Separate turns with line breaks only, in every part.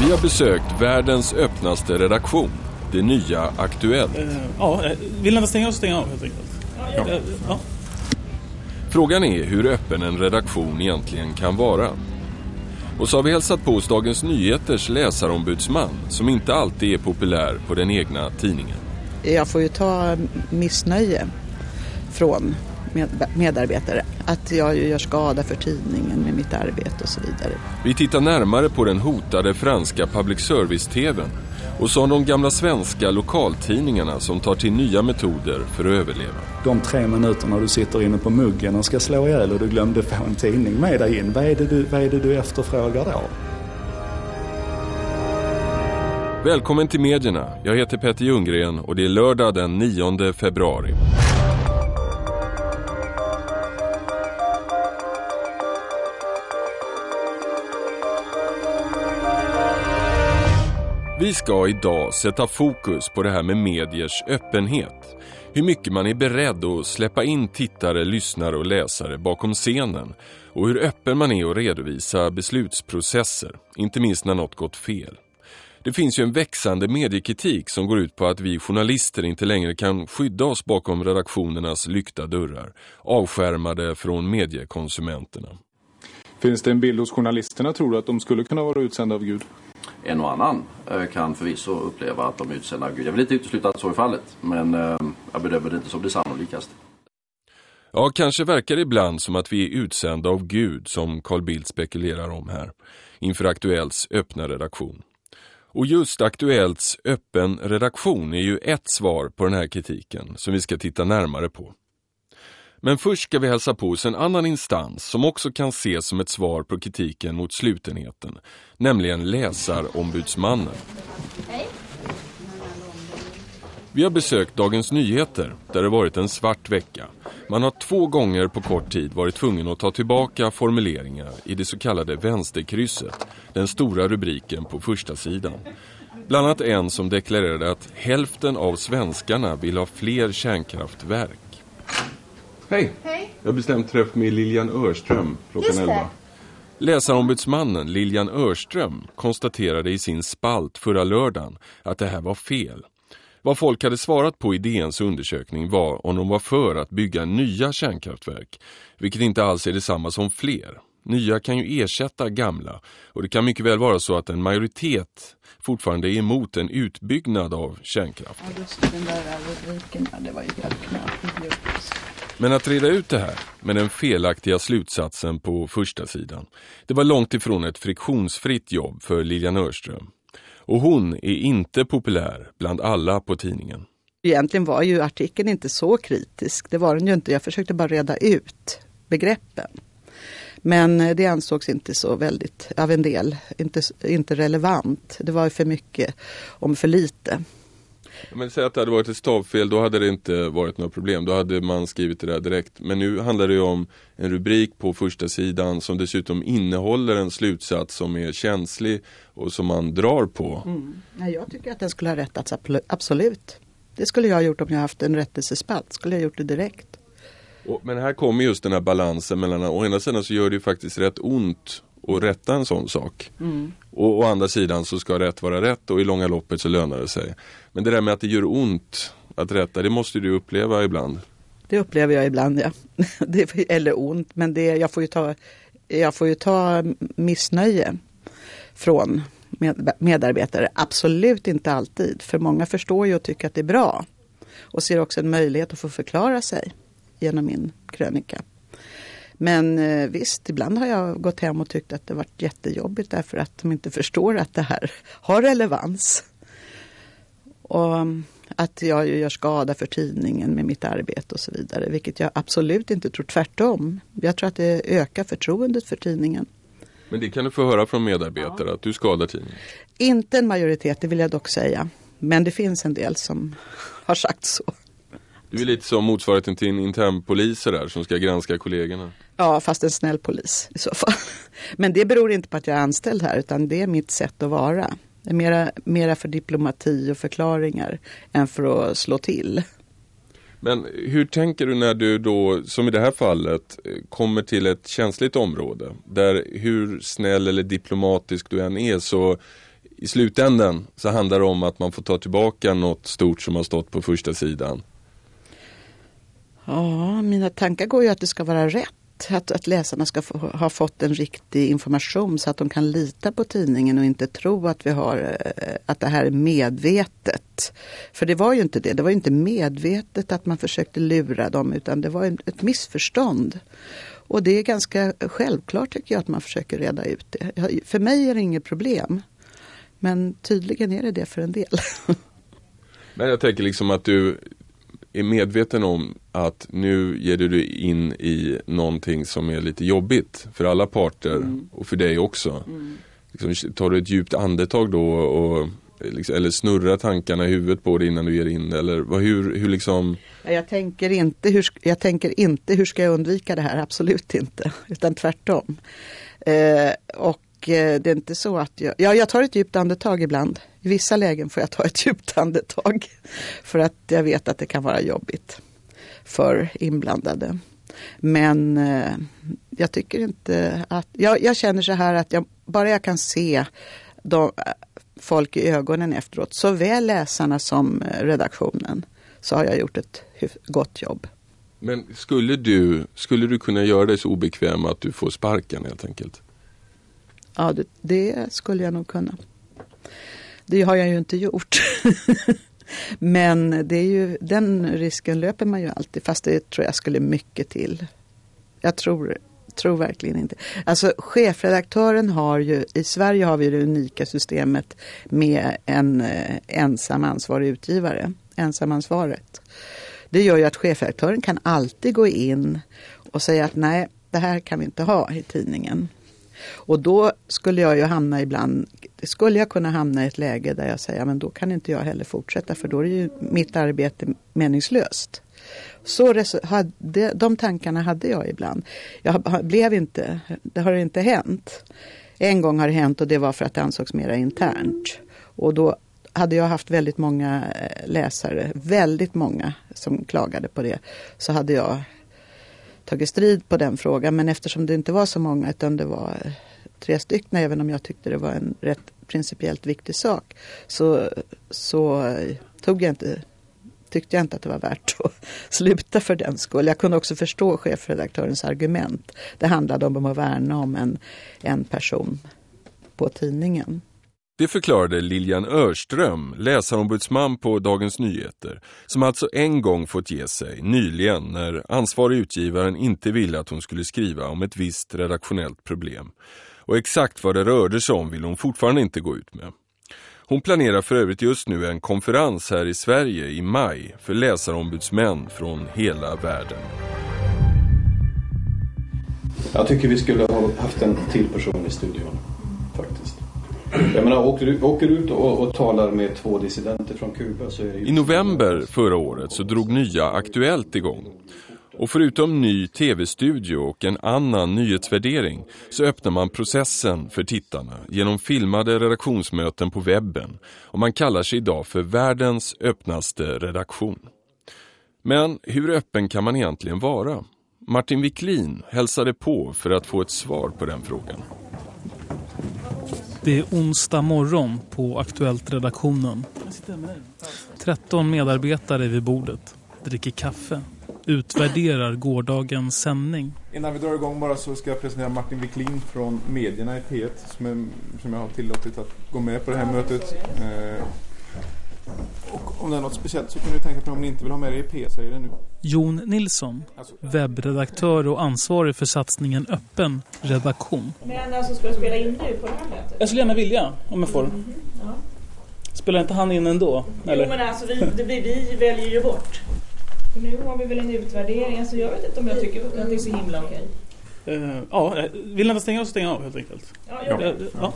Vi har besökt världens öppnaste redaktion, det nya Aktuellt.
Ja, eh, vill ni stänga av så stäng av helt enkelt. Ja. Ja.
Frågan är hur öppen en redaktion egentligen kan vara. Och så har vi hälsat på hos Dagens Nyheters läsarombudsman som inte alltid är populär på den egna tidningen.
Jag får ju ta missnöje från med- medarbetare. Att jag gör skada för tidningen med mitt arbete och så vidare.
Vi tittar närmare på den hotade franska public service-tvn och så de gamla svenska lokaltidningarna som tar till nya metoder för att överleva.
De tre minuterna du sitter inne på muggen och ska slå ihjäl och du glömde få en tidning med dig in. Vad är det du, vad är det du efterfrågar då?
Välkommen till medierna. Jag heter Petter Ljunggren och det är lördag den 9 februari. Vi ska idag sätta fokus på det här med mediers öppenhet. Hur mycket man är beredd att släppa in tittare, lyssnare och läsare bakom scenen och hur öppen man är att redovisa beslutsprocesser, inte minst när något gått fel. Det finns ju en växande mediekritik som går ut på att vi journalister inte längre kan skydda oss bakom redaktionernas lyckta dörrar, avskärmade från mediekonsumenterna.
Finns det en bild hos journalisterna tror du att de skulle kunna vara utsända av Gud?
En och annan eh, kan förvisso uppleva att de är utsända av Gud. Jag vill inte utesluta att så är fallet, men eh, jag bedömer det inte som det sannolikaste.
Ja, kanske verkar det ibland som att vi är utsända av Gud, som Carl Bildt spekulerar om här, inför Aktuellts öppna redaktion. Och just Aktuellts öppen redaktion är ju ett svar på den här kritiken som vi ska titta närmare på. Men först ska vi hälsa på hos en annan instans som också kan ses som ett svar på kritiken mot slutenheten, nämligen Läsarombudsmannen. Vi har besökt Dagens Nyheter där det varit en svart vecka. Man har två gånger på kort tid varit tvungen att ta tillbaka formuleringar i det så kallade vänsterkrysset, den stora rubriken på första sidan. Bland annat en som deklarerade att hälften av svenskarna vill ha fler kärnkraftverk. Hej!
Hej.
Jag har bestämt träff med Lilian Örström klockan
Just det.
11. Läsarombudsmannen Lilian Örström konstaterade i sin spalt förra lördagen att det här var fel. Vad folk hade svarat på i DNs undersökning var om de var för att bygga nya kärnkraftverk, vilket inte alls är detsamma som fler. Nya kan ju ersätta gamla och det kan mycket väl vara så att en majoritet fortfarande är emot en utbyggnad av kärnkraft.
Ja, just den där rubriken, ja, det var ju helt knappt.
Men att reda ut det här med den felaktiga slutsatsen på första sidan, det var långt ifrån ett friktionsfritt jobb för Lilian Örström. Och hon är inte populär bland alla på tidningen.
Egentligen var ju artikeln inte så kritisk, det var den ju inte. Jag försökte bara reda ut begreppen. Men eh, det ansågs inte så väldigt, av en del, inte, inte relevant. Det var ju för mycket om för lite.
Men säg att det hade varit ett stavfel, då hade det inte varit några problem. Då hade man skrivit det där direkt. Men nu handlar det ju om en rubrik på första sidan som dessutom innehåller en slutsats som är känslig och som man drar på.
Nej, jag tycker att den skulle ha rättats absolut. Det skulle jag ha gjort om jag haft en rättelsespalt. Skulle jag gjort det direkt.
Och, men här kommer just den här balansen mellan, å ena sidan så gör det ju faktiskt rätt ont att rätta en sån sak. Och å andra sidan så ska rätt vara rätt och i långa loppet så lönar det sig. Men det där med att det gör ont att rätta, det måste du uppleva ibland.
Det upplever jag ibland, ja. Det, eller ont, men det, jag, får ju ta, jag får ju ta missnöje från med, medarbetare. Absolut inte alltid, för många förstår ju och tycker att det är bra. Och ser också en möjlighet att få förklara sig genom min krönika. Men eh, visst, ibland har jag gått hem och tyckt att det varit jättejobbigt därför att de inte förstår att det här har relevans. Och um, att jag gör skada för tidningen med mitt arbete och så vidare. Vilket jag absolut inte tror, tvärtom. Jag tror att det ökar förtroendet för tidningen.
Men det kan du få höra från medarbetare att du skadar tidningen.
Inte en majoritet, det vill jag dock säga. Men det finns en del som har sagt så.
Du är lite som motsvarigheten till en internpolis där som ska granska kollegorna.
Ja, fast en snäll polis i så fall. Men det beror inte på att jag är anställd här utan det är mitt sätt att vara. Det är mera, mera för diplomati och förklaringar än för att slå till.
Men hur tänker du när du då, som i det här fallet, kommer till ett känsligt område där hur snäll eller diplomatisk du än är så i slutändan så handlar det om att man får ta tillbaka något stort som har stått på första sidan.
Ja, mina tankar går ju att det ska vara rätt. Att, att läsarna ska få, ha fått en riktig information så att de kan lita på tidningen och inte tro att, vi har, eh, att det här är medvetet. För det var ju inte det. Det var inte medvetet att man försökte lura dem utan det var ett missförstånd. Och det är ganska självklart tycker jag att man försöker reda ut det. För mig är det inget problem. Men tydligen är det det för en del.
Men jag tänker liksom att du är medveten om att nu ger du dig in i någonting som är lite jobbigt för alla parter mm. och för dig också. Mm. Liksom, tar du ett djupt andetag då och liksom, eller snurrar tankarna i huvudet på dig innan du ger in eller vad, hur, hur liksom?
Jag tänker, inte, hur, jag tänker inte hur ska jag undvika det här, absolut inte, utan tvärtom. Eh, och Eh, det är inte så att jag, ja, jag tar ett djupt andetag ibland. I vissa lägen får jag ta ett djupt andetag. För att jag vet att det kan vara jobbigt för inblandade. Men eh, jag tycker inte att, jag, jag, känner så här att jag, bara jag kan se de, folk i ögonen efteråt, såväl läsarna som eh, redaktionen, så har jag gjort ett gott jobb.
Men skulle du, skulle du kunna göra dig så obekväm att du får sparken helt enkelt?
Ja, det, det skulle jag nog kunna. Det har jag ju inte gjort. Men det är ju, den risken löper man ju alltid, fast det tror jag skulle mycket till. Jag tror, tror verkligen inte. Alltså chefredaktören har ju, i Sverige har vi det unika systemet med en eh, ensam ansvarig utgivare, ensamansvaret. Det gör ju att chefredaktören kan alltid gå in och säga att nej, det här kan vi inte ha i tidningen. Och då skulle jag ju hamna ibland, skulle jag kunna hamna i ett läge där jag säger, men då kan inte jag heller fortsätta för då är ju mitt arbete meningslöst. Så hade, de tankarna hade jag ibland. Jag blev inte, det har inte hänt. En gång har det hänt och det var för att det ansågs mera internt. Och då hade jag haft väldigt många eh, läsare, väldigt många som klagade på det, så hade jag tagit strid på den frågan. Men eftersom det inte var så många utan det var eh, tre stycken, även om jag tyckte det var en rätt principiellt viktig sak, så, så eh, tog jag inte tyckte jag inte att det var värt att sluta för den skull. Jag kunde också förstå chefredaktörens argument. Det handlade om att värna om en, en person på tidningen.
Det förklarade Lilian Örström, läsarombudsman på Dagens Nyheter, som alltså en gång fått ge sig nyligen när ansvarig utgivaren inte ville att hon skulle skriva om ett visst redaktionellt problem. Och exakt vad det rörde sig om vill hon fortfarande inte gå ut med. Hon planerar för övrigt just nu en konferens här i Sverige i maj för läsarombudsmän från hela världen.
Jag tycker vi skulle ha haft en till person i studion faktiskt. Jag menar, åker du, åker ut och, och, talar med två dissidenter från Kuba så är det ju...
I november förra året så drog nya Aktuellt igång. Och förutom ny tv-studio och en annan nyhetsvärdering så öppnar man processen för tittarna genom filmade redaktionsmöten på webben och man kallar sig idag för världens öppnaste redaktion. Men hur öppen kan man egentligen vara? Martin Wiklin hälsade på för att få ett svar på den frågan.
Det är onsdag morgon på Aktuellt-redaktionen. 13 medarbetare vid bordet, dricker kaffe, utvärderar gårdagens sändning.
Innan vi drar igång bara så ska jag presentera Martin Wiklin från medierna i P1 som, är, som jag har tillåtit att gå med på det här mötet. Eh, om det är något speciellt så kan du tänka på om ni inte vill ha med det i P, säger det nu.
Jon Nilsson, webbredaktör och ansvarig för satsningen Öppen redaktion.
Men alltså ska du spela in nu på det här mötet?
Jag skulle gärna vilja, om jag får. Mm, ja. Spelar inte han in ändå?
Eller? Jo men alltså vi, det, vi väljer ju bort. För nu har vi väl en utvärdering, alltså jag vet inte om jag tycker att det är så himla okej.
Uh, ja, vill ni stänga av så stänga av helt enkelt.
Ja, ja. ja. ja.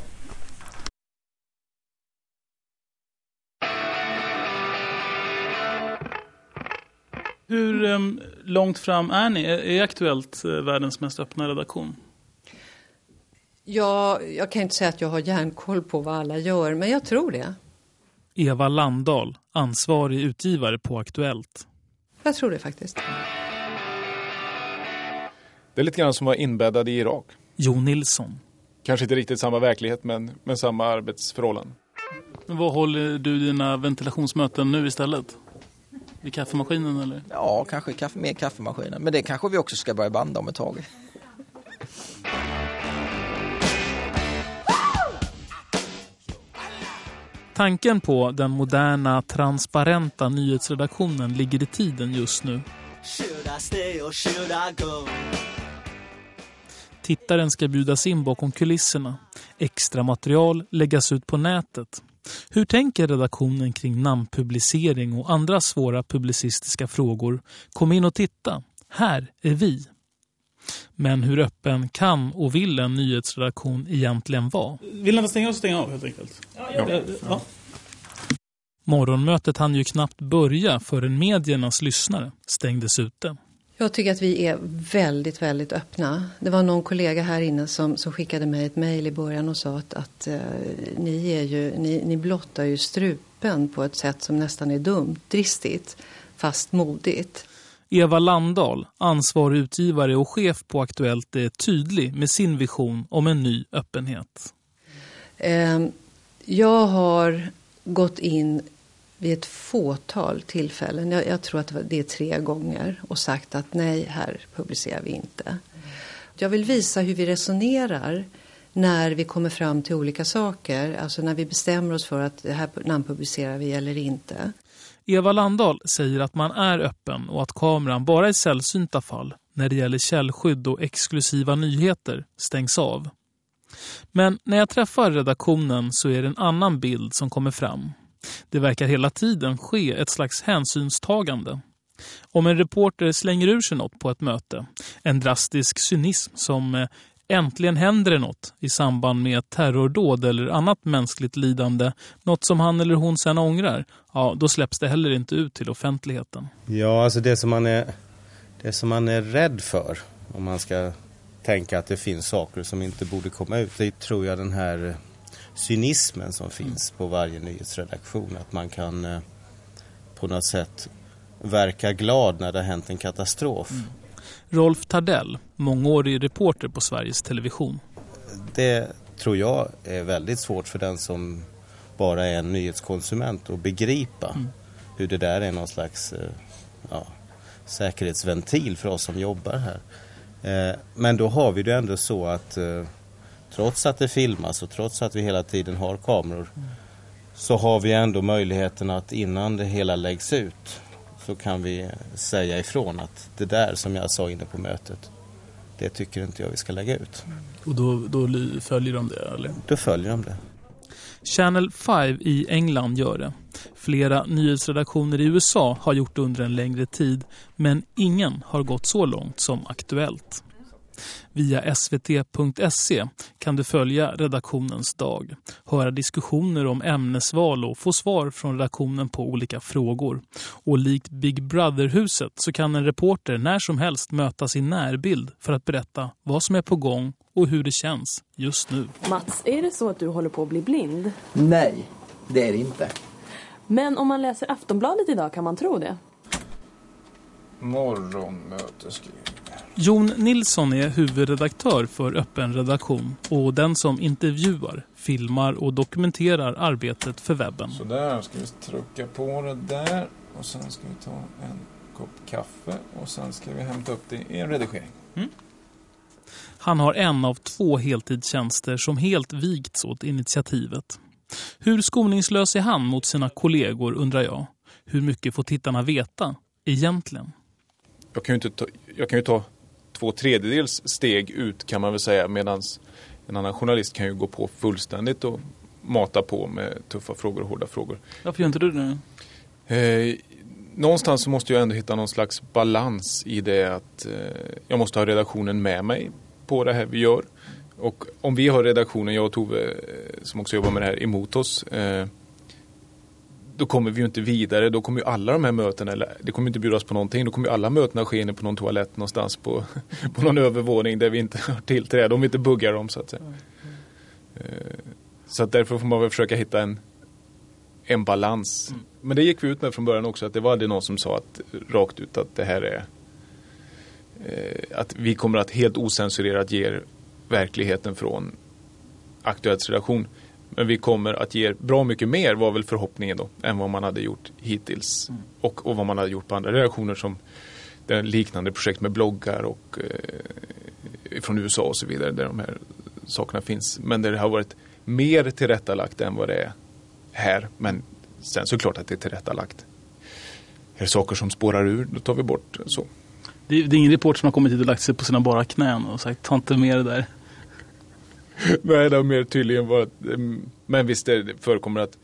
Hur um, långt fram är ni? Är, Aktuellt uh, världens mest öppna redaktion?
Ja, jag kan inte säga att jag har järnkoll på vad alla gör, men jag tror det.
Eva Landahl, ansvarig utgivare på Aktuellt.
Jag tror det faktiskt.
Det är lite grann som att vara inbäddad i Irak.
Jo Nilsson.
Kanske inte riktigt samma verklighet men med samma arbetsförhållanden.
Men vad håller du dina ventilationsmöten nu istället? Vid kaffemaskinen eller?
Ja, kanske kaffe, mer kaffemaskinen. Men det kanske vi också ska börja banda om ett tag.
Tanken på den moderna, transparenta nyhetsredaktionen ligger i tiden just nu. Tittaren ska bjudas in bakom kulisserna. Extra material läggas ut på nätet. Hur tänker redaktionen kring namnpublicering och andra svåra publicistiska frågor? Kom in och titta. Här är vi. Men hur öppen kan och vill en nyhetsredaktion egentligen vara? Vill ni stänga av så stänga av helt enkelt? Ja, ja. Morgonmötet hann ju knappt börja förrän mediernas lyssnare stängdes ute.
Jag tycker att vi är väldigt, väldigt öppna. Det var någon kollega här inne som, som skickade mig ett mejl i början och sa att, att uh, ni, är ju, ni, ni blottar ju strupen på ett sätt som nästan är dumt, dristigt, fast modigt.
Eva Landahl, ansvarig utgivare och chef på Aktuellt, är tydlig med sin vision om en ny öppenhet.
Uh, jag har gått in vid ett fåtal tillfällen, jag, jag, tror att det är tre gånger, och sagt att nej, här publicerar vi inte. Jag vill visa hur vi resonerar när vi kommer fram till olika saker, alltså när vi bestämmer oss för att det här namnpublicerar vi eller inte.
Eva Landahl säger att man är öppen och att kameran bara i sällsynta fall, när det gäller källskydd och exklusiva nyheter, stängs av. Men när jag träffar redaktionen så är det en annan bild som kommer fram. Det verkar hela tiden ske ett slags hänsynstagande. Om en reporter slänger ur sig något på ett möte, en drastisk cynism som eh, äntligen händer det något i samband med terrordåd eller annat mänskligt lidande, något som han eller hon sen ångrar, ja då släpps det heller inte ut till offentligheten.
Ja, alltså det som man är, det som man är rädd för, om man ska tänka att det finns saker som inte borde komma ut, det tror jag den här cynismen som finns på varje nyhetsredaktion. Att man kan eh, på något sätt verka glad när det har hänt en katastrof. Mm.
Rolf Tardell, mångårig reporter på Sveriges Television.
Det tror jag är väldigt svårt för den som bara är en nyhetskonsument att begripa mm. hur det där är någon slags eh, ja, säkerhetsventil för oss som jobbar här. Eh, men då har vi det ändå så att trots att det filmas och trots att vi hela tiden har kameror så har vi ändå möjligheten att innan det hela läggs ut så kan vi säga ifrån att det där som jag sa inne på mötet det tycker inte jag vi ska lägga ut.
Och då, då följer de det eller?
Då följer de det.
Channel 5 i England gör det. Flera nyhetsredaktioner i USA har gjort det under en längre tid men ingen har gått så långt som Aktuellt. Via svt.se kan du följa redaktionens dag, höra diskussioner om ämnesval och få svar från redaktionen på olika frågor. Och likt Big Brother-huset så kan en reporter när som helst möta sin närbild för att berätta vad som är på gång och hur det känns just nu.
Mats, är det så att du håller på att bli blind?
Nej, det är det inte.
Men om man läser Aftonbladet idag kan man tro det.
Morgonmötesgrejer.
Jon Nilsson är huvudredaktör för Öppen redaktion och den som intervjuar, filmar och dokumenterar arbetet för webben.
Så där ska vi trycka på det där och sen ska vi ta en kopp kaffe och sen ska vi hämta upp det i en redigering. Mm.
Han har en av två heltidstjänster som helt vigts åt initiativet. Hur skoningslös är han mot sina kollegor undrar jag. Hur mycket får tittarna veta egentligen?
Jag kan ju, inte ta, jag kan ju ta två tredjedels steg ut kan man väl säga medan en annan journalist kan ju gå på fullständigt och mata på med tuffa frågor och hårda frågor.
Varför gör inte du det?
Eh, någonstans så måste jag ändå hitta någon slags balans i det att eh, jag måste ha redaktionen med mig på det här vi gör. Och om vi har redaktionen, jag och Tove eh, som också jobbar med det här emot oss eh, då kommer vi ju inte vidare. Då kommer ju alla de här mötena, eller det kommer inte bjudas på någonting. Då kommer ju alla mötena ske inne på någon toalett någonstans på, på någon övervåning där vi inte har tillträde. Om vi inte buggar dem så att säga. Mm. Så att därför får man väl försöka hitta en, en balans. Mm. Men det gick vi ut med från början också, att det var aldrig någon som sa att, rakt ut att det här är eh, att vi kommer att helt osensurerat ge verkligheten från Aktuellts redaktion. Men vi kommer att ge bra mycket mer var väl förhoppningen då än vad man hade gjort hittills. Mm. Och, och vad man hade gjort på andra redaktioner som liknande projekt med bloggar och eh, från USA och så vidare där de här sakerna finns. Men där det har varit mer tillrättalagt än vad det är här. Men sen såklart att det är tillrättalagt. Är det saker som spårar ur, då tar vi bort så.
Det är, det är ingen reporter som har kommit hit och lagt sig på sina bara knän och sagt ta inte med det där.
Nej, det har mer tydligen varit, mm, men visst det förekommer att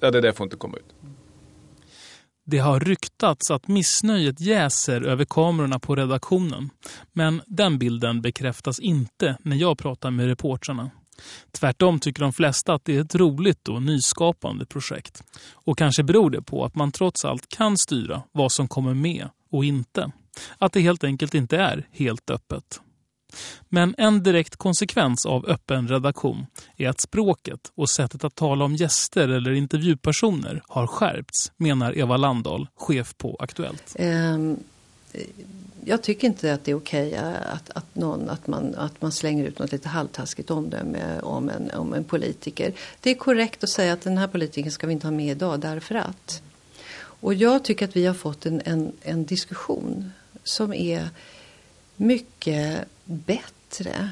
ja, det där får inte komma ut.
Det har ryktats att missnöjet jäser över kamerorna på redaktionen. Men den bilden bekräftas inte när jag pratar med reportrarna. Tvärtom tycker de flesta att det är ett roligt och nyskapande projekt. Och kanske beror det på att man trots allt kan styra vad som kommer med och inte. Att det helt enkelt inte är helt öppet. Men en direkt konsekvens av öppen redaktion är att språket och sättet att tala om gäster eller intervjupersoner har skärpts, menar Eva Landahl, chef på Aktuellt.
Um, jag tycker inte att det är okej eh, att, att, någon, att, man, att man slänger ut något lite halvtaskigt omdöme om en, om en politiker. Det är korrekt att säga att den här politikern ska vi inte ha med idag därför att. Och jag tycker att vi har fått en, en, en diskussion som är mycket bättre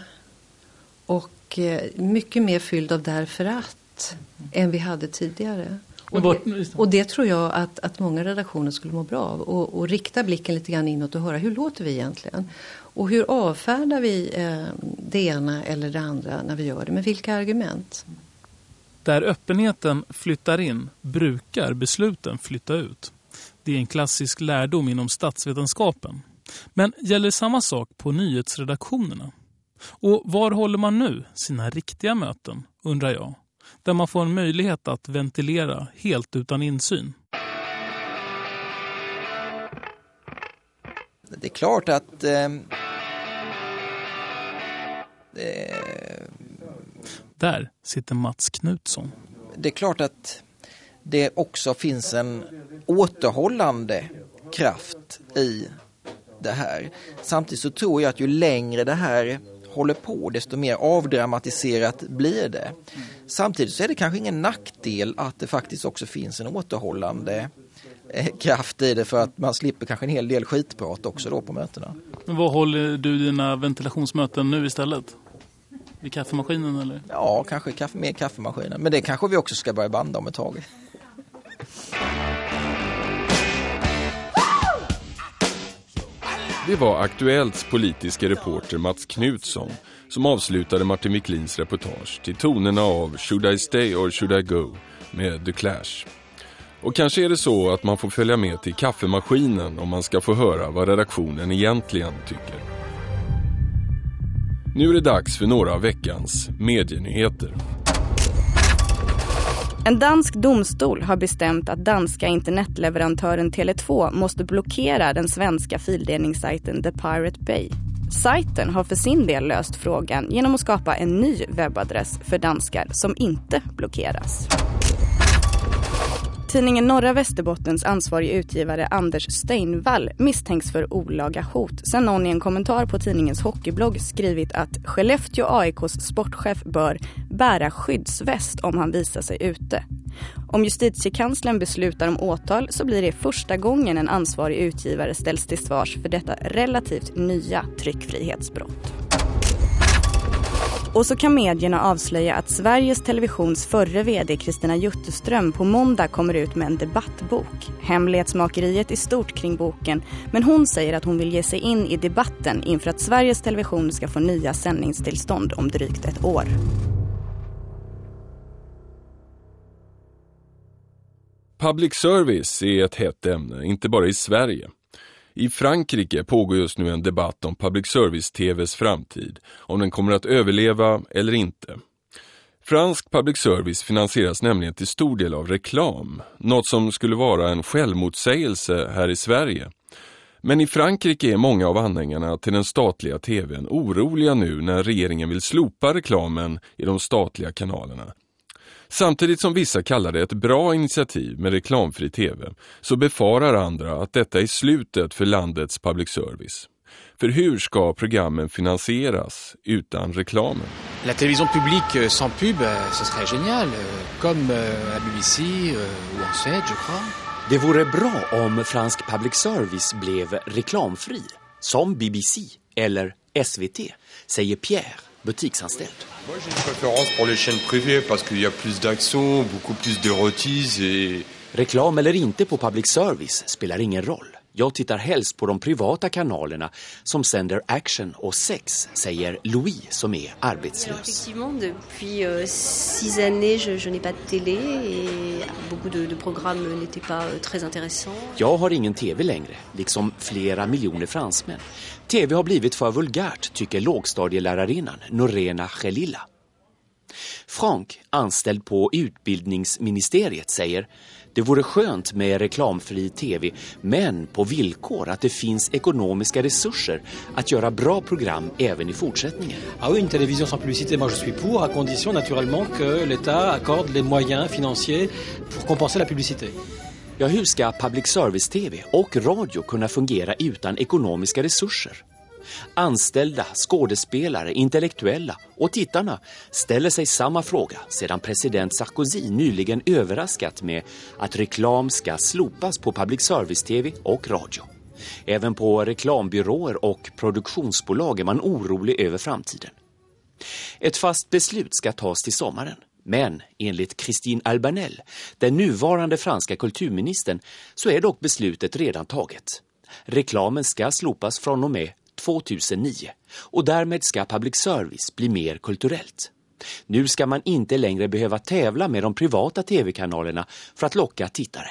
och eh, mycket mer fylld av därför att än vi hade tidigare. Och det, och det, tror jag att, att många redaktioner skulle må bra av. Och, och, rikta blicken lite grann inåt och höra hur låter vi egentligen? Och hur avfärdar vi eh, det ena eller det andra när vi gör det? Med vilka argument?
Där öppenheten flyttar in brukar besluten flytta ut. Det är en klassisk lärdom inom statsvetenskapen. Men gäller samma sak på nyhetsredaktionerna? Och var håller man nu sina riktiga möten, undrar jag? Där man får en möjlighet att ventilera helt utan insyn.
Det är klart att... Eh,
eh, Där sitter Mats Knutsson.
Det är klart att det också finns en återhållande kraft i det här. Samtidigt så tror jag att ju längre det här håller på desto mer avdramatiserat blir det. Samtidigt så är det kanske ingen nackdel att det faktiskt också finns en återhållande eh, kraft i det för att man slipper kanske en hel del skitprat också då på mötena.
Men vad håller du dina ventilationsmöten nu istället? Vid kaffemaskinen eller?
Ja, kanske kaffe, mer kaffemaskinen. Men det kanske vi också ska börja banda om ett tag.
Det var Aktuellts politiska reporter Mats Knutsson som avslutade Martin Wiklins reportage till tonerna av Should I Stay or Should I Go med The Clash. Och kanske är det så att man får följa med till kaffemaskinen om man ska få höra vad redaktionen egentligen tycker. Nu är det dags för några av veckans medienyheter.
En dansk domstol har bestämt att danska internetleverantören Tele2 måste blockera den svenska fildelningssajten The Pirate Bay. Sajten har för sin del löst frågan genom att skapa en ny webbadress för danskar som inte blockeras. Tidningen Norra Västerbottens ansvarige utgivare Anders Steinvall misstänks för olaga hot sen någon i en kommentar på tidningens hockeyblogg skrivit att Skellefteå AIKs sportchef bör bära skyddsväst om han visar sig ute. Om justitiekanslern beslutar om åtal så blir det första gången en ansvarig utgivare ställs till svars för detta relativt nya tryckfrihetsbrott. Och så kan medierna avslöja att Sveriges Televisions förre vd Kristina Jutterström på måndag kommer ut med en debattbok. Hemlighetsmakeriet är stort kring boken men hon säger att hon vill ge sig in i debatten inför att Sveriges Television ska få nya sändningstillstånd om drygt ett år.
Public service är ett hett ämne, inte bara i Sverige. I Frankrike pågår just nu en debatt om public service-TVs framtid, om den kommer att överleva eller inte. Fransk public service finansieras nämligen till stor del av reklam, något som skulle vara en självmotsägelse här i Sverige. Men i Frankrike är många av anhängarna till den statliga TVn oroliga nu när regeringen vill slopa reklamen i de statliga kanalerna. Samtidigt som vissa kallar det ett bra initiativ med reklamfri tv så befarar andra att detta är slutet för landets public service. För hur ska programmen finansieras utan reklamen?
La télévision publique euh, sans pub, euh, ce serait génial, euh, comme la BBC ou en Suède, je crois.
Det vore bra om fransk public service blev reklamfri, som BBC eller SVT, säger Pierre, butiksanställd.
Moi j'ai une préférence pour les chaînes privées parce qu'il y a plus d'action, beaucoup plus et...
Reklam eller inte på public service spelar ingen roll. Jag tittar helst på de privata kanalerna som sänder action och sex, säger Louis som är arbetslös.
Effectivement, depuis euh, six années, je, je n'ai pas de télé et beaucoup de, de programmes n'étaient pas euh, très intéressants.
Jag har ingen tv längre, liksom flera miljoner fransmän. Tv har blivit för vulgärt, tycker lågstadielärarinnan Norena Khelila. Frank, anställd på utbildningsministeriet, säger det vore skönt med reklamfri tv, men på villkor att det finns ekonomiska resurser att göra bra program även i fortsättningen.
Ah oui, une télévision sans publicité, moi je suis pour, à condition naturellement que l'État accorde les moyens financiers pour compenser la publicité.
Ja, hur ska public service-tv och radio kunna fungera utan ekonomiska resurser? Anställda, skådespelare, intellektuella och tittarna ställer sig samma fråga sedan president Sarkozy nyligen överraskat med att reklam ska slopas på public service-tv och radio. Även på reklambyråer och produktionsbolag är man orolig över framtiden. Ett fast beslut ska tas till sommaren. Men enligt Christine Albanel, den nuvarande franska kulturministern, så är dock beslutet redan taget. Reklamen ska slopas från och med 2009 och därmed ska public service bli mer kulturellt. Nu ska man inte längre behöva tävla med de privata tv-kanalerna för att locka tittare.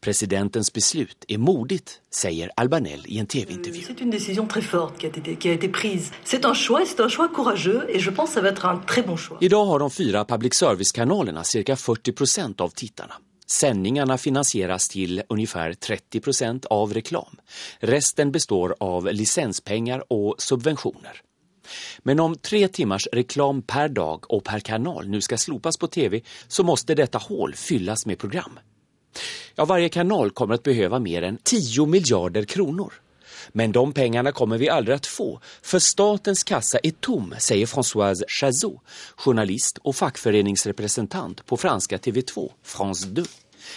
Presidentens beslut är modigt, säger Albanel i en tv-intervju.
C'est une décision très forte qui a été, qui a été prise. C'est un choix, c'est un choix courageux et je pense ça va être un très bon choix.
Idag har de fyra public service-kanalerna cirka 40 procent av tittarna. Sändningarna finansieras till ungefär 30 procent av reklam. Resten består av licenspengar och subventioner. Men om tre timmars reklam per dag och per kanal nu ska slopas på tv så måste detta hål fyllas med program. Ja, varje kanal kommer att behöva mer än 10 miljarder kronor. Men de pengarna kommer vi aldrig att få, för statens kassa är tom, säger Françoise Chazot, journalist och fackföreningsrepresentant på franska TV2, France 2.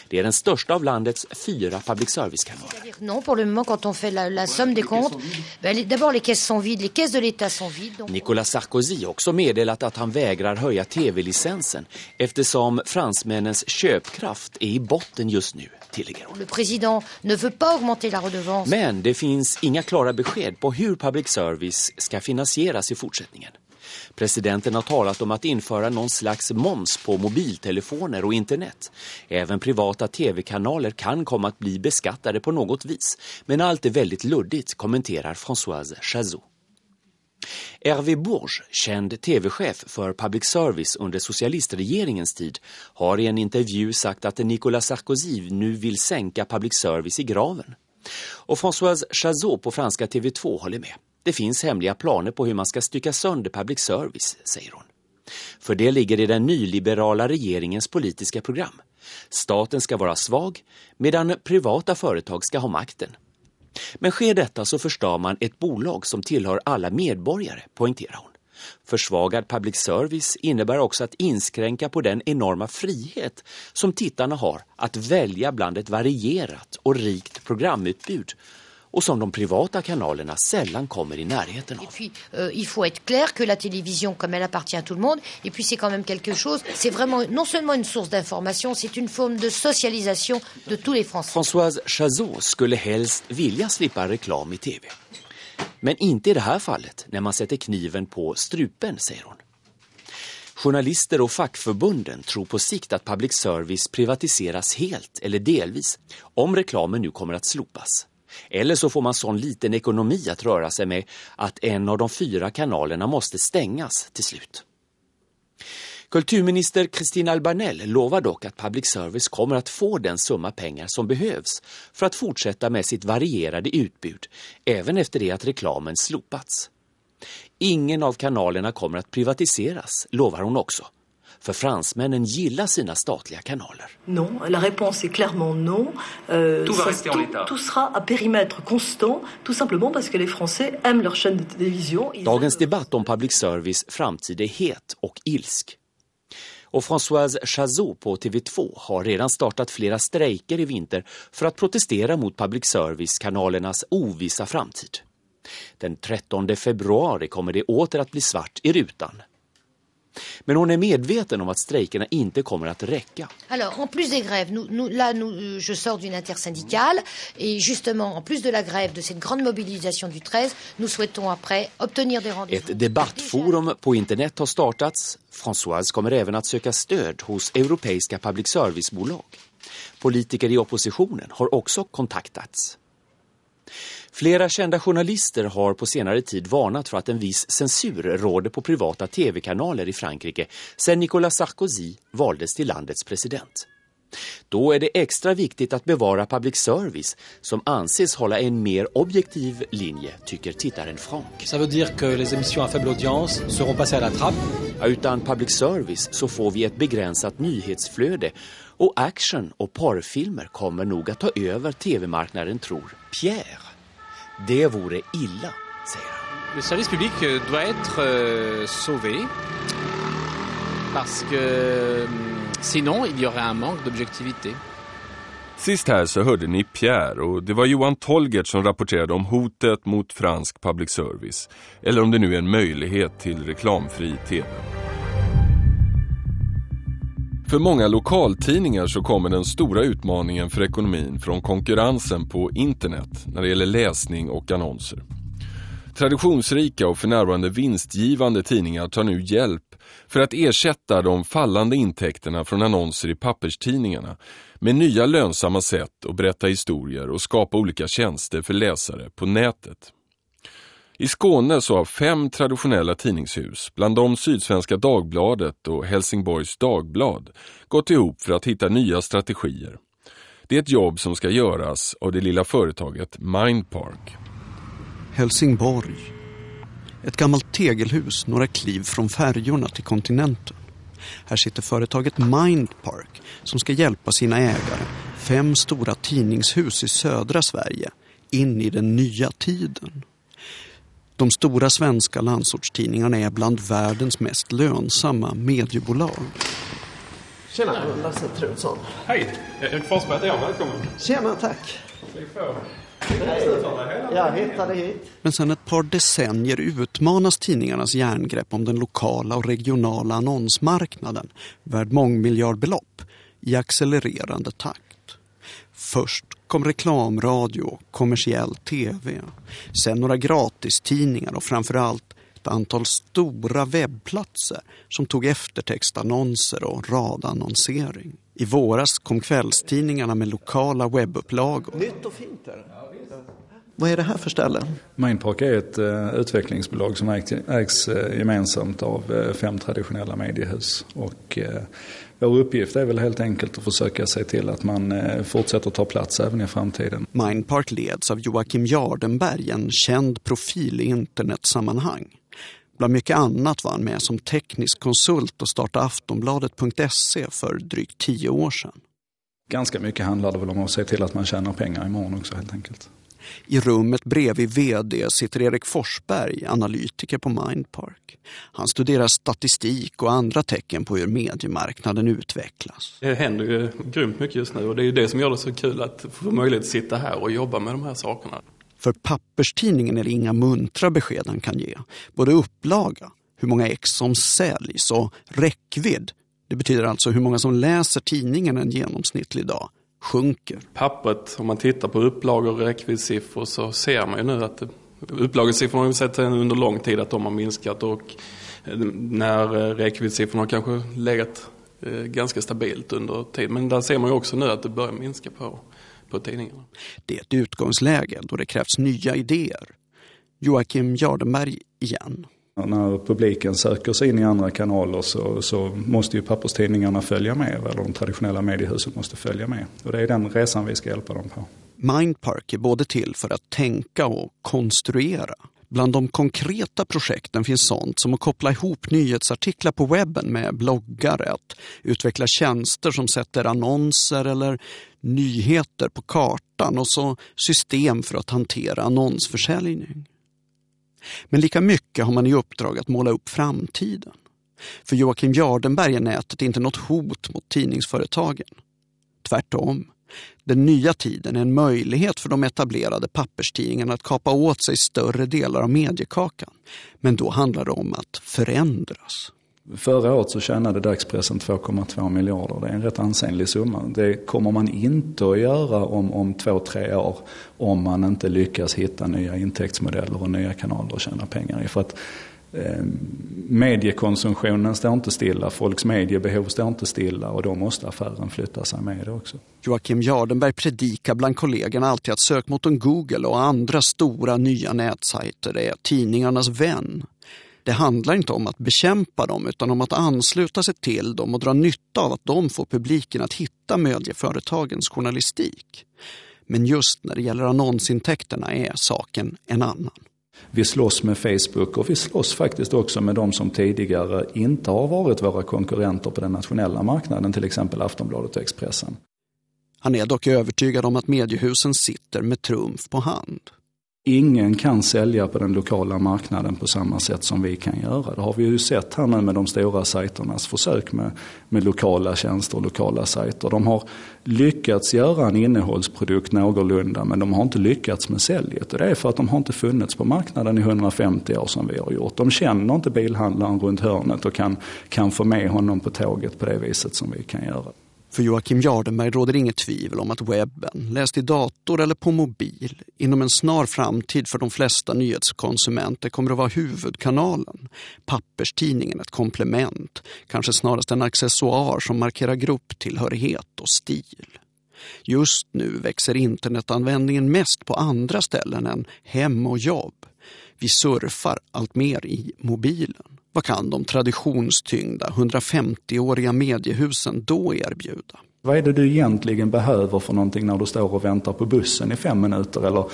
Det är den största av landets fyra public service-kanaler.
Non, pour le moment, quand on fait la, la somme des comptes, ben, d'abord les caisses sont vides, les caisses de l'État sont vides. Donc...
Nicolas Sarkozy har också meddelat att han vägrar höja tv-licensen eftersom fransmännens köpkraft är i botten just nu, tillägger hon.
Le président ne veut pas augmenter la redevance.
Men det finns inga klara besked på hur public service ska finansieras i fortsättningen. Presidenten har talat om att införa någon slags moms på mobiltelefoner och internet. Även privata tv-kanaler kan komma att bli beskattade på något vis. Men allt är väldigt luddigt, kommenterar Françoise Chazot. Hervé Bourges, känd tv-chef för public service under socialistregeringens tid, har i en intervju sagt att Nicolas Sarkozy nu vill sänka public service i graven. Och Françoise Chazot på franska TV2 håller med. Det finns hemliga planer på hur man ska stycka sönder public service, säger hon. För det ligger i den nyliberala regeringens politiska program. Staten ska vara svag medan privata företag ska ha makten. Men sker detta så förstör man ett bolag som tillhör alla medborgare, poängterar hon. Försvagad public service innebär också att inskränka på den enorma frihet som tittarna har att välja bland ett varierat och rikt programutbud och som de privata kanalerna sällan kommer i närheten av.
Puis, euh, il faut être clair que la télévision, comme elle appartient à tout le monde, et puis c'est quand même quelque chose, c'est vraiment non seulement une source d'information, c'est une forme de socialisation de tous les Français.
Françoise Chazot skulle helst vilja slippa reklam i tv. Men inte i det här fallet, när man sätter kniven på strupen, säger hon. Journalister och fackförbunden tror på sikt att public service privatiseras helt eller delvis om reklamen nu kommer att slopas. Eller så får man sån liten ekonomi att röra sig med att en av de fyra kanalerna måste stängas till slut. Kulturminister Kristina Albanell lovar dock att public service kommer att få den summa pengar som behövs för att fortsätta med sitt varierade utbud, även efter det att reklamen slopats. Ingen av kanalerna kommer att privatiseras, lovar hon också för fransmännen gillar sina statliga kanaler.
Non, la réponse est clairement non. Euh,
Tout va
ça-
rester en l'état.
tout sera à périmètre constant, tout simplement parce que les Français aiment leur chaîne de télévision.
Dagens debatt om public service framtid är het och ilsk. Och Françoise Chazot på TV2 har redan startat flera strejker i vinter för att protestera mot public service-kanalernas ovissa framtid. Den 13 februari kommer det åter att bli svart i rutan. Men hon är medveten om att strejkerna inte kommer att räcka.
Alors, en plus des grèves, nous, nous, là, nous, euh, je sors d'une intersyndicale et justement, en plus de la grève, de cette grande mobilisation du 13, nous souhaitons après obtenir des rendez-vous.
Ett debattforum på internet har startats. Françoise kommer även att söka stöd hos europeiska public service-bolag. Politiker i oppositionen har också kontaktats. Flera kända journalister har på senare tid varnat för att en viss censur råder på privata tv-kanaler i Frankrike sedan Nicolas Sarkozy valdes till landets president. Då är det extra viktigt att bevara public service som anses hålla en mer objektiv linje, tycker tittaren Frank.
Ça veut dire que les émissions à faible audience seront passées à la trappe.
Utan public service så får vi ett begränsat nyhetsflöde och action och porrfilmer kommer nog att ta över tv-marknaden tror Pierre. Det vore illa, säger han.
Le service public euh, doit être euh, sauvé parce que hum, sinon il y aurait un manque d'objectivité.
Sist här så hörde ni Pierre och det var Johan Tolgert som rapporterade om hotet mot fransk public service. Eller om det nu är en möjlighet till reklamfri tv. För många lokaltidningar så kommer den stora utmaningen för ekonomin från konkurrensen på internet när det gäller läsning och annonser. Traditionsrika och för närvarande vinstgivande tidningar tar nu hjälp för att ersätta de fallande intäkterna från annonser i papperstidningarna med nya lönsamma sätt att berätta historier och skapa olika tjänster för läsare på nätet. I Skåne så har fem traditionella tidningshus, bland dem Sydsvenska Dagbladet och Helsingborgs Dagblad, gått ihop för att hitta nya strategier. Det är ett jobb som ska göras av det lilla företaget Mindpark.
Helsingborg. Ett gammalt tegelhus några kliv från färjorna till kontinenten. Här sitter företaget Mindpark som ska hjälpa sina ägare, fem stora tidningshus i södra Sverige, in i den nya tiden. De stora svenska landsortstidningarna är bland världens mest lönsamma mediebolag.
Tjena, Lasse Trudsson.
Hej, Erik Forsberg heter jag. Välkommen.
Tjena, tack. Jag hittade hit.
Men sedan ett par decennier utmanas tidningarnas järngrepp om den lokala och regionala annonsmarknaden värd mångmiljardbelopp i accelererande takt. Först kom reklamradio och kommersiell tv. Sen några gratistidningar och framförallt ett antal stora webbplatser som tog eftertextannonser och radannonsering. I våras kom kvällstidningarna med lokala webbupplagor.
Nytt och fint är det. Vad är det här för ställe?
Mindpark är ett uh, utvecklingsbolag som ägs, ägs uh, gemensamt av uh, fem traditionella mediehus. Och, uh, vår uppgift är väl helt enkelt att försöka se till att man fortsätter ta plats även i framtiden.
Mindpark leds av Joakim Jardenberg, en känd profil i internetsammanhang. Bland mycket annat var han med som teknisk konsult och startade Aftonbladet.se för drygt tio år sedan.
Ganska mycket handlar det väl om att se till att man tjänar pengar imorgon också helt enkelt.
I rummet bredvid vd sitter Erik Forsberg, analytiker på Mindpark. Han studerar statistik och andra tecken på hur mediemarknaden utvecklas.
Det händer ju grymt mycket just nu och det är det som gör det så kul att få möjlighet att sitta här och jobba med de här sakerna.
För papperstidningen är det inga muntra besked han kan ge. Både upplaga, hur många ex som säljs och räckvidd, det betyder alltså hur många som läser tidningen en genomsnittlig dag, sjunker.
Pappret, om man tittar på upplagor och räckviddssiffror så ser man ju nu att upplagesiffrorna har vi sett under lång tid att de har minskat och när räckviddssiffrorna har kanske legat ganska stabilt under tid. Men där ser man ju också nu att det börjar minska på, på tidningarna.
Det är ett utgångsläge då det krävs nya idéer. Joakim Jardenberg igen.
När publiken söker sig in i andra kanaler så, så måste ju papperstidningarna följa med, eller de traditionella mediehusen måste följa med. Och det är den resan vi ska hjälpa dem på.
Mindpark är både till för att tänka och konstruera. Bland de konkreta projekten finns sånt som att koppla ihop nyhetsartiklar på webben med bloggare, att utveckla tjänster som sätter annonser eller nyheter på kartan och så system för att hantera annonsförsäljning. Men lika mycket har man i uppdrag att måla upp framtiden. För Joakim Jardenberg är nätet inte något hot mot tidningsföretagen. Tvärtom. Den nya tiden är en möjlighet för de etablerade papperstidningarna att kapa åt sig större delar av mediekakan. Men då handlar det om att förändras.
Förra året så tjänade dagspressen 2,2 miljarder. Det är en rätt ansenlig summa. Det kommer man inte att göra om, om två, tre år om man inte lyckas hitta nya intäktsmodeller och nya kanaler att tjäna pengar i. För att eh, mediekonsumtionen står inte stilla, folks mediebehov står inte stilla och då måste affären flytta sig med det också.
Joakim Jardenberg predikar bland kollegorna alltid att sökmotorn Google och andra stora nya nätsajter är tidningarnas vän. Det handlar inte om att bekämpa dem utan om att ansluta sig till dem och dra nytta av att de får publiken att hitta medieföretagens journalistik. Men just när det gäller annonsintäkterna är saken en annan.
Vi slåss med Facebook och vi slåss faktiskt också med de som tidigare inte har varit våra konkurrenter på den nationella marknaden, till exempel Aftonbladet och Expressen.
Han är dock övertygad om att mediehusen sitter med trumf på hand.
Ingen kan sälja på den lokala marknaden på samma sätt som vi kan göra. Det har vi ju sett här nu med de stora sajternas försök med, med lokala tjänster och lokala sajter. De har lyckats göra en innehållsprodukt någorlunda men de har inte lyckats med säljet. Och det är för att de har inte funnits på marknaden i 150 år som vi har gjort. De känner inte bilhandlaren runt hörnet och kan, kan få med honom på tåget på det viset som vi kan göra.
För Joakim Jardenberg råder inget tvivel om att webben, läst i dator eller på mobil, inom en snar framtid för de flesta nyhetskonsumenter kommer att vara huvudkanalen. Papperstidningen ett komplement, kanske snarast en accessoar som markerar grupptillhörighet och stil. Just nu växer internetanvändningen mest på andra ställen än hem och jobb. Vi surfar allt mer i mobilen. Vad kan de traditionstyngda 150-åriga mediehusen då erbjuda?
Vad är det du egentligen behöver för någonting när du står och väntar på bussen i fem minuter eller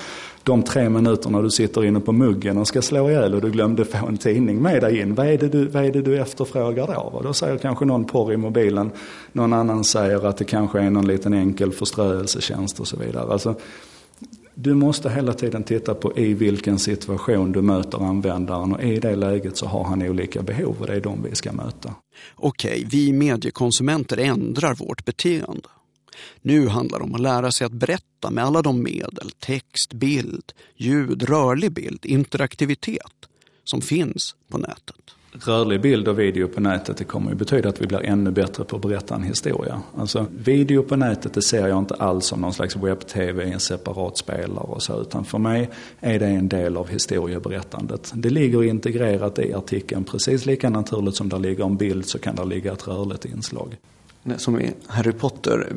de tre minuterna du sitter inne på muggen och ska slå ihjäl och du glömde få en tidning med dig in. Vad är det du, vad är det du efterfrågar då? Då säger kanske någon porr i mobilen, någon annan säger att det kanske är någon liten enkel förströelsetjänst och så vidare. Alltså, du måste hela tiden titta på i vilken situation du möter användaren och i det läget så har han olika behov och det är de vi ska möta.
Okej, vi mediekonsumenter ändrar vårt beteende. Nu handlar det om att lära sig att berätta med alla de medel, text, bild, ljud, rörlig bild, interaktivitet som finns på nätet
rörlig bild och video på nätet det kommer ju betyda att vi blir ännu bättre på att berätta en historia. Alltså video på nätet det ser jag inte alls som någon slags webb-tv i en separat spelare och så utan för mig är det en del av historieberättandet. Det ligger integrerat i artikeln precis lika naturligt som där ligger en bild så kan där ligga ett rörligt inslag.
Som i Harry Potter,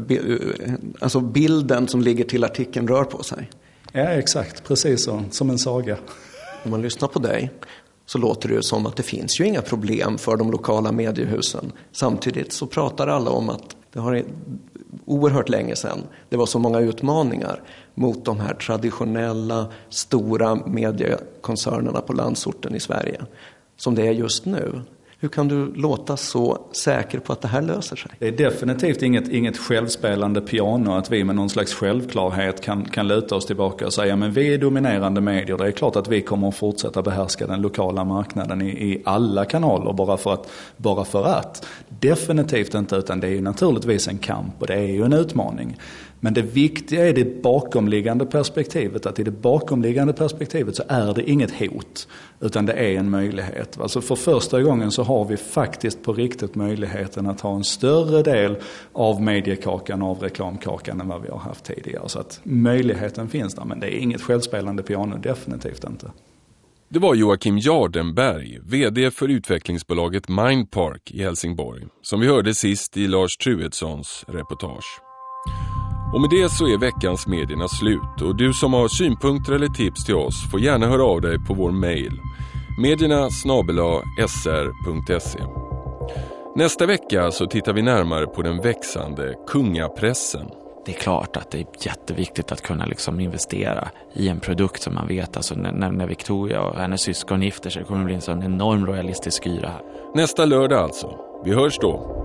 alltså bilden som ligger till artikeln rör på sig.
Ja exakt, precis så, som en saga.
Om man lyssnar på dig så låter det ju som att det finns ju inga problem för de lokala mediehusen. Samtidigt så pratar alla om att det har oerhört länge sedan det var så många utmaningar mot de här traditionella stora mediekoncernerna på landsorten i Sverige som det är just nu. Hur kan du låta så säker på att det här löser sig?
Det är definitivt inget, inget självspelande piano att vi med någon slags självklarhet kan, kan luta oss tillbaka och säga men vi är dominerande medier. Det är klart att vi kommer att fortsätta behärska den lokala marknaden i, i alla kanaler bara för, att, bara för att. Definitivt inte utan det är ju naturligtvis en kamp och det är ju en utmaning. Men det viktiga är det bakomliggande perspektivet, att i det bakomliggande perspektivet så är det inget hot, utan det är en möjlighet. Alltså för första gången så har vi faktiskt på riktigt möjligheten att ha en större del av mediekakan av reklamkakan än vad vi har haft tidigare. Så att möjligheten finns där, men det är inget självspelande piano, definitivt inte.
Det var Joakim Jardenberg, VD för utvecklingsbolaget Mindpark i Helsingborg, som vi hörde sist i Lars Truedssons reportage. Och med det så är veckans medierna slut och du som har synpunkter eller tips till oss får gärna höra av dig på vår mail medierna sr.se. Nästa vecka så tittar vi närmare på den växande kungapressen.
det är klart att det är jätteviktigt att kunna liksom investera i en produkt som man vet. Alltså när, när Victoria och hennes syskon gifter sig kommer det bli en sån enorm royalistisk här.
Nästa lördag alltså. Vi hörs då.